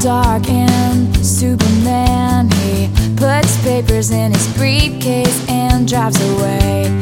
dark and Superman. He puts papers in his briefcase and drives away